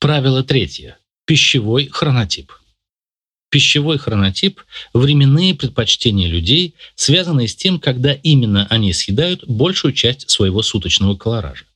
Правило третье. Пищевой хронотип. Пищевой хронотип – временные предпочтения людей, связанные с тем, когда именно они съедают большую часть своего суточного колоража.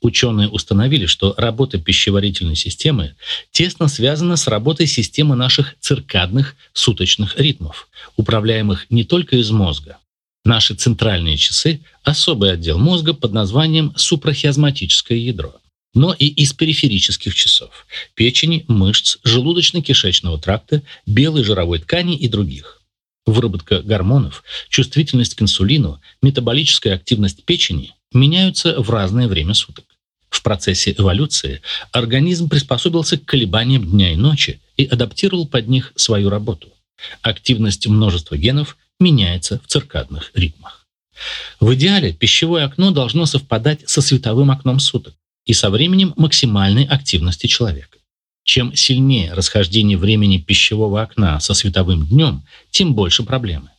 Ученые установили, что работа пищеварительной системы тесно связана с работой системы наших циркадных суточных ритмов, управляемых не только из мозга. Наши центральные часы – особый отдел мозга под названием супрахиазматическое ядро – но и из периферических часов – печени, мышц, желудочно-кишечного тракта, белой жировой ткани и других. Выработка гормонов, чувствительность к инсулину, метаболическая активность печени меняются в разное время суток. В процессе эволюции организм приспособился к колебаниям дня и ночи и адаптировал под них свою работу. Активность множества генов меняется в циркадных ритмах. В идеале пищевое окно должно совпадать со световым окном суток и со временем максимальной активности человека. Чем сильнее расхождение времени пищевого окна со световым днем, тем больше проблемы.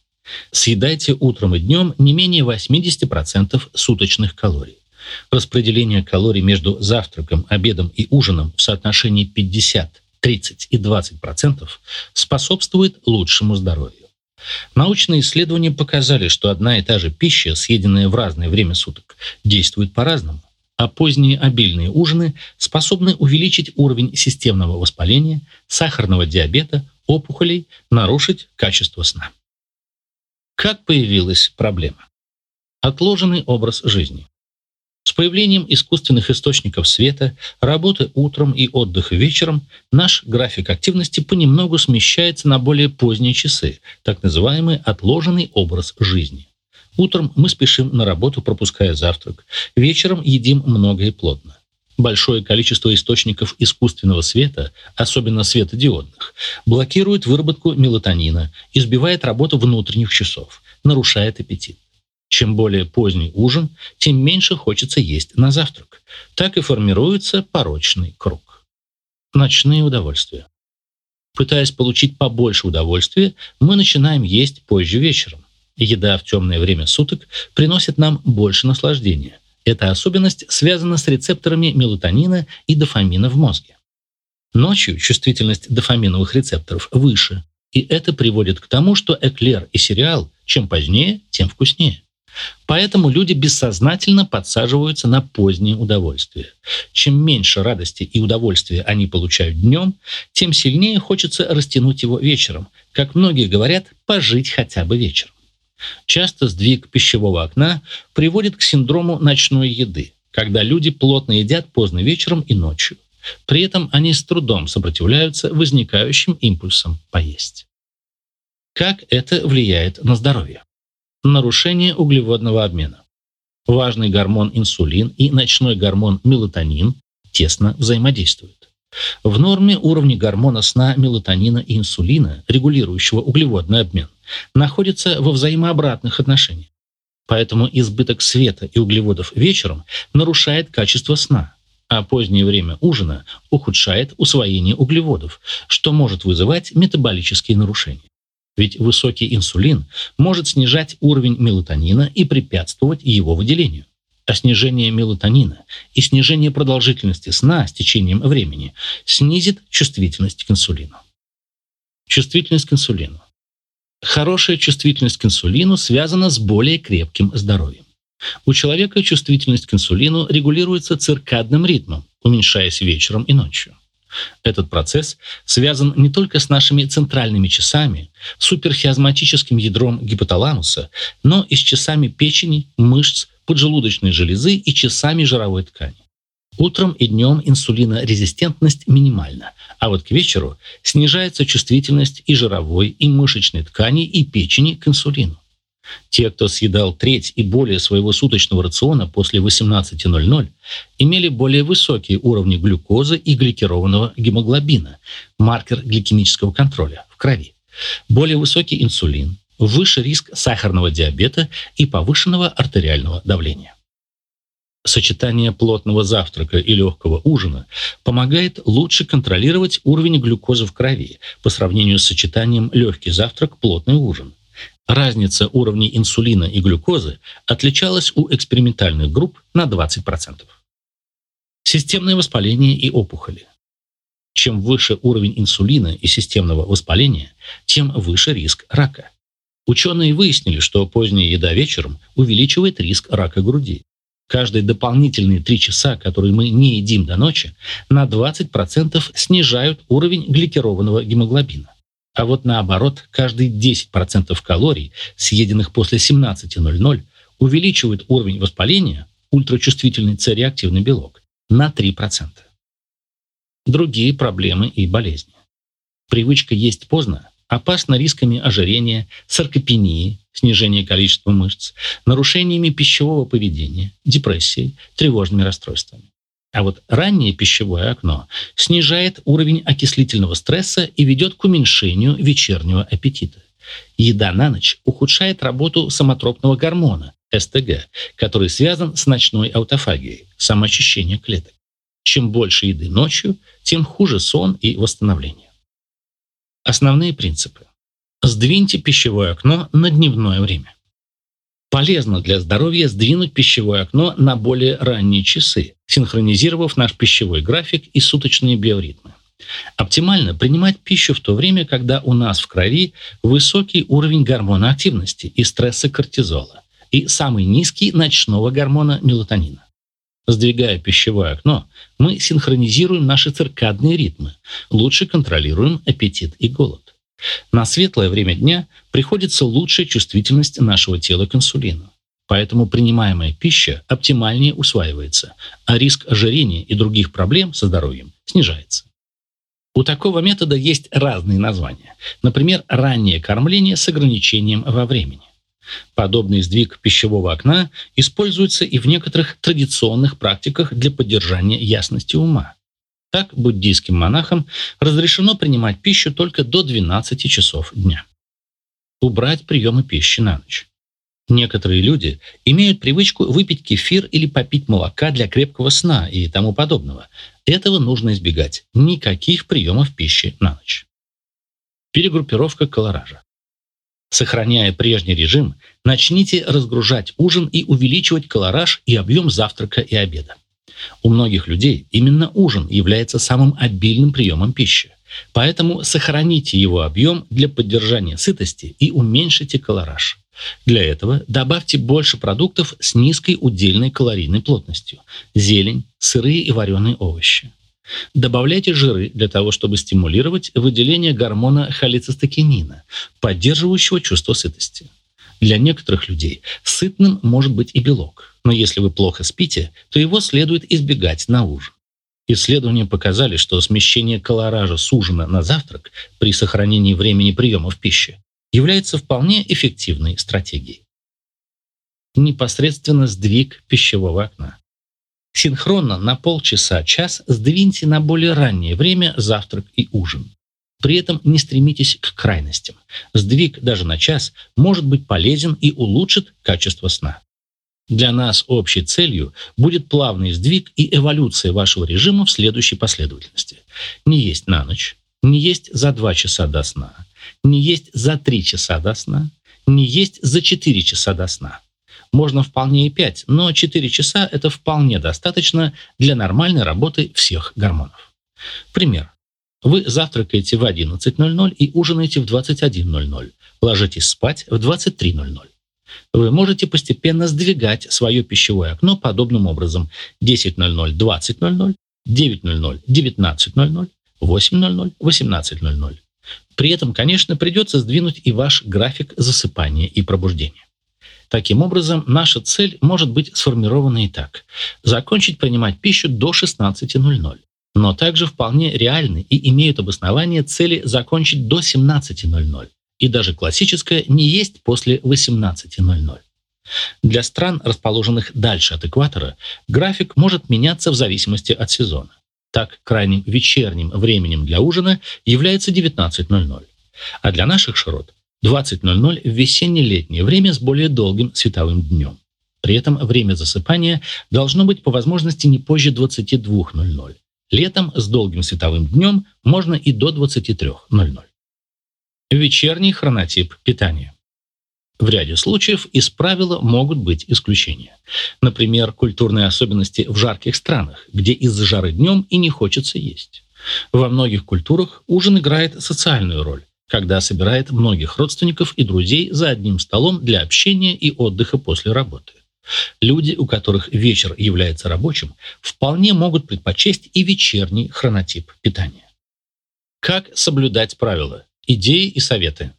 Съедайте утром и днем не менее 80% суточных калорий. Распределение калорий между завтраком, обедом и ужином в соотношении 50, 30 и 20% способствует лучшему здоровью. Научные исследования показали, что одна и та же пища, съеденная в разное время суток, действует по-разному а поздние обильные ужины способны увеличить уровень системного воспаления, сахарного диабета, опухолей, нарушить качество сна. Как появилась проблема? Отложенный образ жизни. С появлением искусственных источников света, работы утром и отдыха вечером, наш график активности понемногу смещается на более поздние часы, так называемый отложенный образ жизни. Утром мы спешим на работу, пропуская завтрак. Вечером едим много и плотно. Большое количество источников искусственного света, особенно светодиодных, блокирует выработку мелатонина, избивает работу внутренних часов, нарушает аппетит. Чем более поздний ужин, тем меньше хочется есть на завтрак. Так и формируется порочный круг. Ночные удовольствия. Пытаясь получить побольше удовольствия, мы начинаем есть позже вечером. Еда в темное время суток приносит нам больше наслаждения. Эта особенность связана с рецепторами мелатонина и дофамина в мозге. Ночью чувствительность дофаминовых рецепторов выше, и это приводит к тому, что эклер и сериал чем позднее, тем вкуснее. Поэтому люди бессознательно подсаживаются на позднее удовольствие. Чем меньше радости и удовольствия они получают днем, тем сильнее хочется растянуть его вечером. Как многие говорят, пожить хотя бы вечером. Часто сдвиг пищевого окна приводит к синдрому ночной еды, когда люди плотно едят поздно вечером и ночью. При этом они с трудом сопротивляются возникающим импульсам поесть. Как это влияет на здоровье? Нарушение углеводного обмена. Важный гормон инсулин и ночной гормон мелатонин тесно взаимодействуют. В норме уровни гормона сна мелатонина и инсулина, регулирующего углеводный обмен, находятся во взаимообратных отношениях. Поэтому избыток света и углеводов вечером нарушает качество сна, а позднее время ужина ухудшает усвоение углеводов, что может вызывать метаболические нарушения. Ведь высокий инсулин может снижать уровень мелатонина и препятствовать его выделению а снижение мелатонина и снижение продолжительности сна с течением времени снизит чувствительность к инсулину. Чувствительность к инсулину. Хорошая чувствительность к инсулину связана с более крепким здоровьем. У человека чувствительность к инсулину регулируется циркадным ритмом, уменьшаясь вечером и ночью. Этот процесс связан не только с нашими центральными часами, суперхиазматическим ядром гипоталамуса, но и с часами печени, мышц, поджелудочной железы и часами жировой ткани. Утром и днем инсулинорезистентность минимальна, а вот к вечеру снижается чувствительность и жировой, и мышечной ткани, и печени к инсулину. Те, кто съедал треть и более своего суточного рациона после 18.00, имели более высокие уровни глюкозы и гликированного гемоглобина, маркер гликемического контроля в крови, более высокий инсулин, выше риск сахарного диабета и повышенного артериального давления. Сочетание плотного завтрака и легкого ужина помогает лучше контролировать уровень глюкозы в крови по сравнению с сочетанием легкий завтрак, плотный ужин. Разница уровней инсулина и глюкозы отличалась у экспериментальных групп на 20%. Системное воспаление и опухоли. Чем выше уровень инсулина и системного воспаления, тем выше риск рака. Ученые выяснили, что поздняя еда вечером увеличивает риск рака груди. Каждые дополнительные 3 часа, которые мы не едим до ночи, на 20% снижают уровень гликированного гемоглобина. А вот наоборот, каждые 10% калорий, съеденных после 17.00, увеличивают уровень воспаления, ультрачувствительный С-реактивный белок, на 3%. Другие проблемы и болезни. Привычка есть поздно опасна рисками ожирения, саркопении, снижения количества мышц, нарушениями пищевого поведения, депрессией, тревожными расстройствами. А вот раннее пищевое окно снижает уровень окислительного стресса и ведет к уменьшению вечернего аппетита. Еда на ночь ухудшает работу самотропного гормона СТГ, который связан с ночной аутофагией, самоочищением клеток. Чем больше еды ночью, тем хуже сон и восстановление. Основные принципы. Сдвиньте пищевое окно на дневное время. Полезно для здоровья сдвинуть пищевое окно на более ранние часы, синхронизировав наш пищевой график и суточные биоритмы. Оптимально принимать пищу в то время, когда у нас в крови высокий уровень гормона активности и стресса кортизола и самый низкий ночного гормона мелатонина. Сдвигая пищевое окно, мы синхронизируем наши циркадные ритмы, лучше контролируем аппетит и голод. На светлое время дня приходится лучшая чувствительность нашего тела к инсулину. Поэтому принимаемая пища оптимальнее усваивается, а риск ожирения и других проблем со здоровьем снижается. У такого метода есть разные названия. Например, раннее кормление с ограничением во времени. Подобный сдвиг пищевого окна используется и в некоторых традиционных практиках для поддержания ясности ума. Так, буддийским монахам разрешено принимать пищу только до 12 часов дня. Убрать приемы пищи на ночь. Некоторые люди имеют привычку выпить кефир или попить молока для крепкого сна и тому подобного. Этого нужно избегать. Никаких приемов пищи на ночь. Перегруппировка колоража. Сохраняя прежний режим, начните разгружать ужин и увеличивать колораж и объем завтрака и обеда. У многих людей именно ужин является самым обильным приемом пищи. Поэтому сохраните его объем для поддержания сытости и уменьшите колораж. Для этого добавьте больше продуктов с низкой удельной калорийной плотностью – зелень, сырые и вареные овощи. Добавляйте жиры для того, чтобы стимулировать выделение гормона холецистокинина, поддерживающего чувство сытости. Для некоторых людей сытным может быть и белок, но если вы плохо спите, то его следует избегать на ужин. Исследования показали, что смещение колоража с ужина на завтрак при сохранении времени приемов пищи является вполне эффективной стратегией. Непосредственно сдвиг пищевого окна. Синхронно на полчаса-час сдвиньте на более раннее время завтрак и ужин. При этом не стремитесь к крайностям. Сдвиг даже на час может быть полезен и улучшит качество сна. Для нас общей целью будет плавный сдвиг и эволюция вашего режима в следующей последовательности. Не есть на ночь, не есть за 2 часа до сна, не есть за 3 часа до сна, не есть за 4 часа до сна. Можно вполне и 5, но 4 часа – это вполне достаточно для нормальной работы всех гормонов. Пример. Вы завтракаете в 11.00 и ужинаете в 21.00. Ложитесь спать в 23.00. Вы можете постепенно сдвигать свое пищевое окно подобным образом 10.00, 20.00, 9.00, 19.00, 8.00, 18.00. При этом, конечно, придется сдвинуть и ваш график засыпания и пробуждения. Таким образом, наша цель может быть сформирована и так. Закончить принимать пищу до 16.00. Но также вполне реальны и имеют обоснование цели закончить до 17.00. И даже классическое не есть после 18.00. Для стран, расположенных дальше от экватора, график может меняться в зависимости от сезона. Так, крайним вечерним временем для ужина является 19.00. А для наших широт 20.00 в весенне-летнее время с более долгим световым днем. При этом время засыпания должно быть по возможности не позже 22.00. Летом с долгим световым днем можно и до 23.00. Вечерний хронотип питания. В ряде случаев из правила могут быть исключения. Например, культурные особенности в жарких странах, где из-за жары днем и не хочется есть. Во многих культурах ужин играет социальную роль, когда собирает многих родственников и друзей за одним столом для общения и отдыха после работы. Люди, у которых вечер является рабочим, вполне могут предпочесть и вечерний хронотип питания. Как соблюдать правила? Идеи и советы.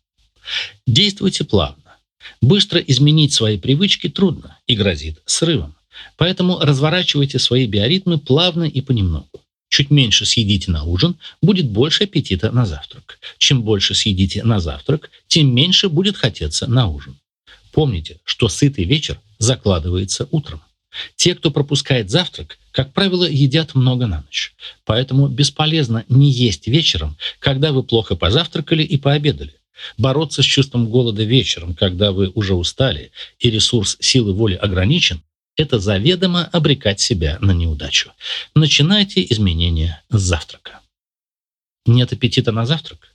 Действуйте плавно. Быстро изменить свои привычки трудно и грозит срывом. Поэтому разворачивайте свои биоритмы плавно и понемногу. Чуть меньше съедите на ужин, будет больше аппетита на завтрак. Чем больше съедите на завтрак, тем меньше будет хотеться на ужин. Помните, что сытый вечер закладывается утром. Те, кто пропускает завтрак, как правило, едят много на ночь. Поэтому бесполезно не есть вечером, когда вы плохо позавтракали и пообедали. Бороться с чувством голода вечером, когда вы уже устали и ресурс силы воли ограничен, это заведомо обрекать себя на неудачу. Начинайте изменения с завтрака. Нет аппетита на завтрак?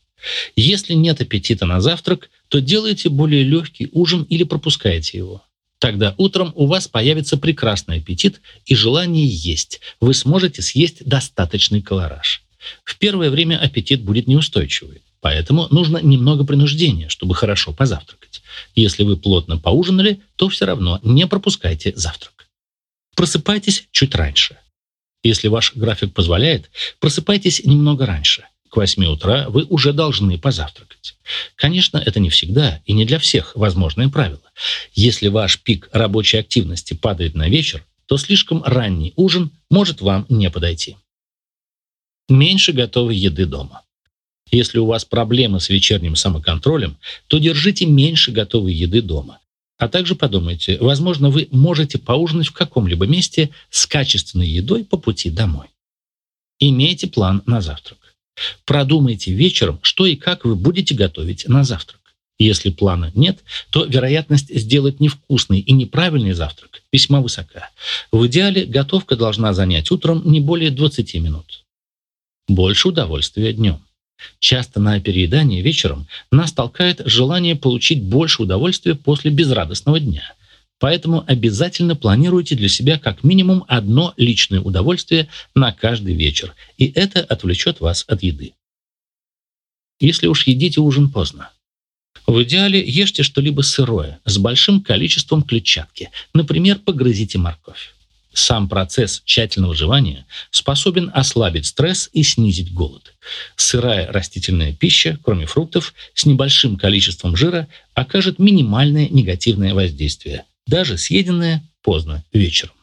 Если нет аппетита на завтрак, то делайте более легкий ужин или пропускайте его. Тогда утром у вас появится прекрасный аппетит и желание есть. Вы сможете съесть достаточный колораж. В первое время аппетит будет неустойчивый. Поэтому нужно немного принуждения, чтобы хорошо позавтракать. Если вы плотно поужинали, то все равно не пропускайте завтрак. Просыпайтесь чуть раньше. Если ваш график позволяет, просыпайтесь немного раньше. К 8 утра вы уже должны позавтракать. Конечно, это не всегда и не для всех возможное правило. Если ваш пик рабочей активности падает на вечер, то слишком ранний ужин может вам не подойти. Меньше готовой еды дома. Если у вас проблемы с вечерним самоконтролем, то держите меньше готовой еды дома. А также подумайте, возможно, вы можете поужинать в каком-либо месте с качественной едой по пути домой. Имейте план на завтрак. Продумайте вечером, что и как вы будете готовить на завтрак. Если плана нет, то вероятность сделать невкусный и неправильный завтрак весьма высока. В идеале готовка должна занять утром не более 20 минут. Больше удовольствия днем. Часто на переедание вечером нас толкает желание получить больше удовольствия после безрадостного дня. Поэтому обязательно планируйте для себя как минимум одно личное удовольствие на каждый вечер, и это отвлечет вас от еды. Если уж едите ужин поздно, в идеале ешьте что-либо сырое, с большим количеством клетчатки. Например, погрызите морковь. Сам процесс тщательного жевания способен ослабить стресс и снизить голод. Сырая растительная пища, кроме фруктов, с небольшим количеством жира окажет минимальное негативное воздействие, даже съеденное поздно вечером.